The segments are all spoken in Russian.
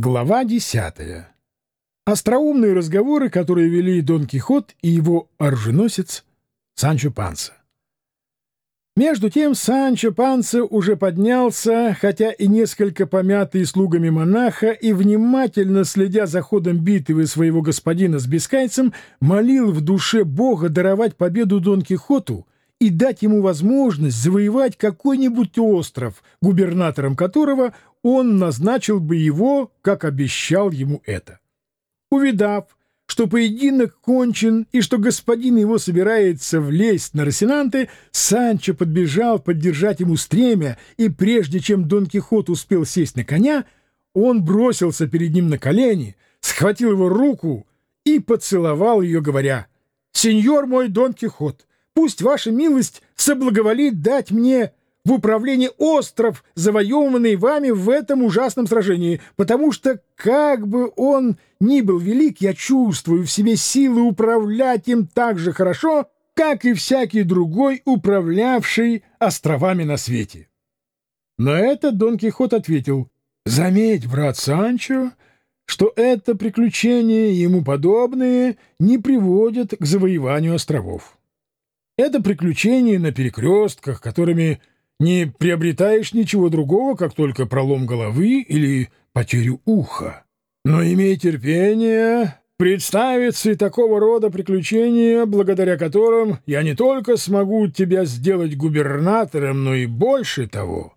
Глава десятая. Остроумные разговоры, которые вели Дон Кихот и его оруженосец Санчо Панса. Между тем Санчо Панса уже поднялся, хотя и несколько помятый слугами монаха, и, внимательно следя за ходом битвы своего господина с бескайцем, молил в душе Бога даровать победу Дон Кихоту и дать ему возможность завоевать какой-нибудь остров, губернатором которого он назначил бы его, как обещал ему это. Увидав, что поединок кончен и что господин его собирается влезть на Росинанте, Санчо подбежал поддержать ему стремя, и прежде чем Дон Кихот успел сесть на коня, он бросился перед ним на колени, схватил его руку и поцеловал ее, говоря, «Сеньор мой Дон Кихот, пусть ваша милость соблаговолит дать мне в управлении остров, завоеванный вами в этом ужасном сражении, потому что, как бы он ни был велик, я чувствую в себе силы управлять им так же хорошо, как и всякий другой, управлявший островами на свете. На это Дон Кихот ответил, «Заметь, брат Санчо, что это приключения и ему подобные не приводят к завоеванию островов. Это приключения на перекрестках, которыми не приобретаешь ничего другого, как только пролом головы или потерю уха. Но имей терпение, представится и такого рода приключения, благодаря которым я не только смогу тебя сделать губернатором, но и больше того.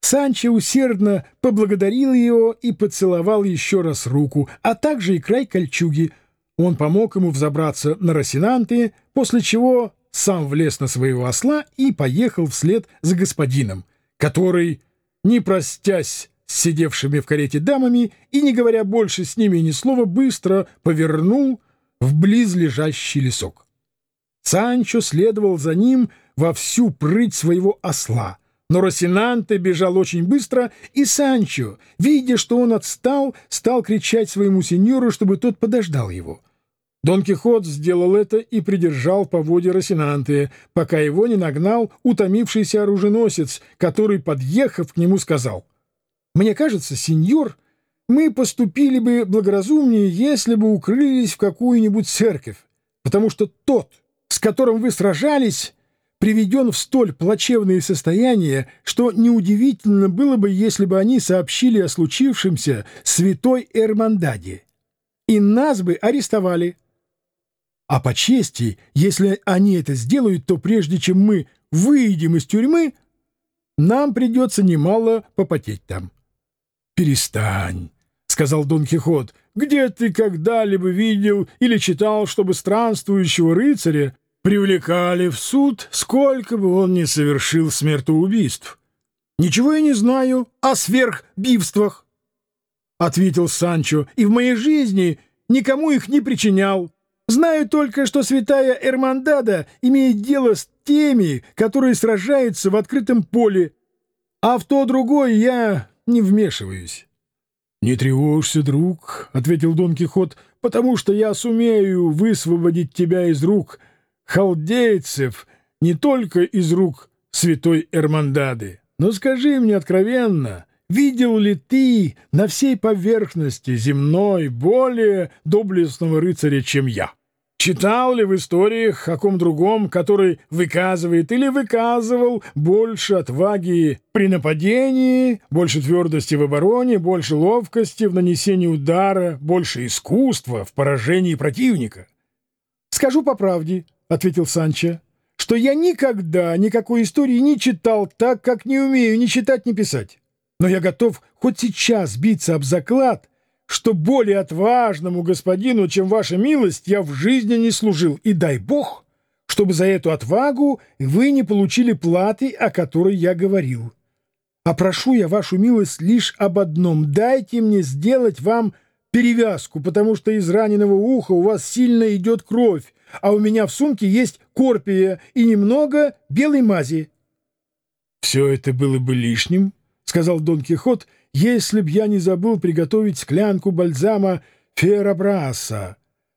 Санчо усердно поблагодарил его и поцеловал еще раз руку, а также и край кольчуги. Он помог ему взобраться на Росинанты, после чего сам влез на своего осла и поехал вслед за господином, который, не простясь с сидевшими в карете дамами и не говоря больше с ними ни слова, быстро повернул в близлежащий лесок. Санчо следовал за ним во всю прыть своего осла, но Росинанте бежал очень быстро, и Санчо, видя, что он отстал, стал кричать своему сеньору, чтобы тот подождал его — Дон Кихот сделал это и придержал по воде Росинанте, пока его не нагнал утомившийся оруженосец, который, подъехав к нему, сказал, «Мне кажется, сеньор, мы поступили бы благоразумнее, если бы укрылись в какую-нибудь церковь, потому что тот, с которым вы сражались, приведен в столь плачевное состояние, что неудивительно было бы, если бы они сообщили о случившемся святой Эрмандаде, и нас бы арестовали». А по чести, если они это сделают, то прежде чем мы выйдем из тюрьмы, нам придется немало попотеть там. — Перестань, — сказал Дон Кихот. — Где ты когда-либо видел или читал, чтобы странствующего рыцаря привлекали в суд, сколько бы он ни совершил смертоубийств? — Ничего я не знаю о сверхбивствах, — ответил Санчо, — и в моей жизни никому их не причинял. Знаю только, что святая Эрмандада имеет дело с теми, которые сражаются в открытом поле, а в то другое я не вмешиваюсь. — Не тревожься, друг, — ответил Дон Кихот, — потому что я сумею высвободить тебя из рук халдейцев, не только из рук святой Эрмандады. Но скажи мне откровенно, видел ли ты на всей поверхности земной более доблестного рыцаря, чем я? — Читал ли в историях о ком другом, который выказывает или выказывал больше отваги при нападении, больше твердости в обороне, больше ловкости в нанесении удара, больше искусства в поражении противника? — Скажу по правде, — ответил Санчо, — что я никогда никакой истории не читал так, как не умею ни читать, ни писать. Но я готов хоть сейчас биться об заклад, что более отважному господину, чем ваша милость, я в жизни не служил, и дай бог, чтобы за эту отвагу вы не получили платы, о которой я говорил. А прошу я вашу милость лишь об одном. Дайте мне сделать вам перевязку, потому что из раненого уха у вас сильно идет кровь, а у меня в сумке есть корпия и немного белой мази. — Все это было бы лишним, — сказал Дон Кихот, — если б я не забыл приготовить склянку бальзама Ферабраса,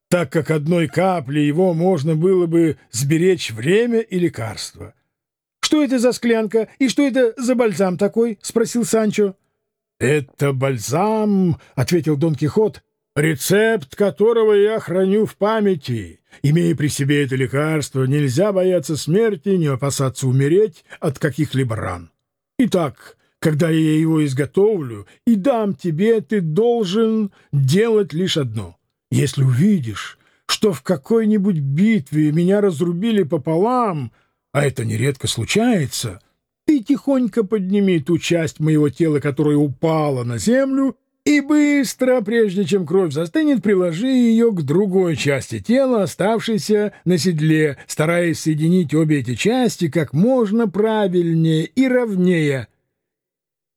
так как одной капли его можно было бы сберечь время и лекарство. — Что это за склянка и что это за бальзам такой? — спросил Санчо. — «Это бальзам», — ответил Дон Кихот, — «рецепт которого я храню в памяти. Имея при себе это лекарство, нельзя бояться смерти, не опасаться умереть от каких-либо ран. Итак, когда я его изготовлю и дам тебе, ты должен делать лишь одно. Если увидишь, что в какой-нибудь битве меня разрубили пополам, а это нередко случается, ты тихонько подними ту часть моего тела, которая упала на землю, и быстро, прежде чем кровь застынет, приложи ее к другой части тела, оставшейся на седле, стараясь соединить обе эти части как можно правильнее и ровнее.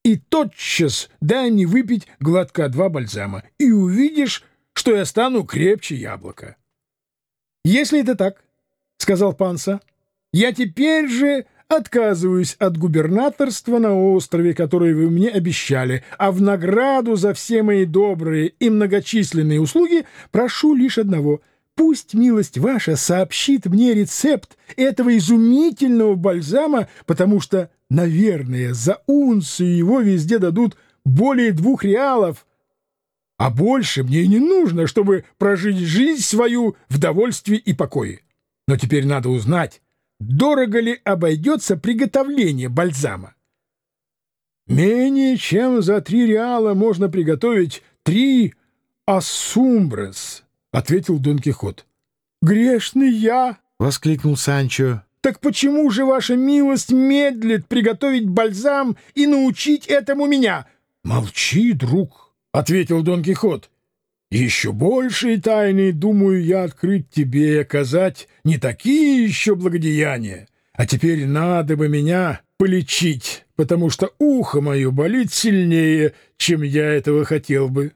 И тотчас дай мне выпить глотка два бальзама, и увидишь, что я стану крепче яблока. — Если это так, — сказал Панса, — я теперь же отказываюсь от губернаторства на острове, которое вы мне обещали, а в награду за все мои добрые и многочисленные услуги прошу лишь одного — Пусть милость ваша сообщит мне рецепт этого изумительного бальзама, потому что, наверное, за унцию его везде дадут более двух реалов, а больше мне не нужно, чтобы прожить жизнь свою в довольстве и покое. Но теперь надо узнать, дорого ли обойдется приготовление бальзама. Менее чем за три реала можно приготовить три асумбрес, — ответил Дон Кихот. «Грешный я!» — воскликнул Санчо. «Так почему же ваша милость медлит приготовить бальзам и научить этому меня?» «Молчи, друг!» — ответил Дон Кихот. Еще большие тайны, думаю я, открыть тебе и оказать не такие еще благодеяния. А теперь надо бы меня полечить, потому что ухо мое болит сильнее, чем я этого хотел бы.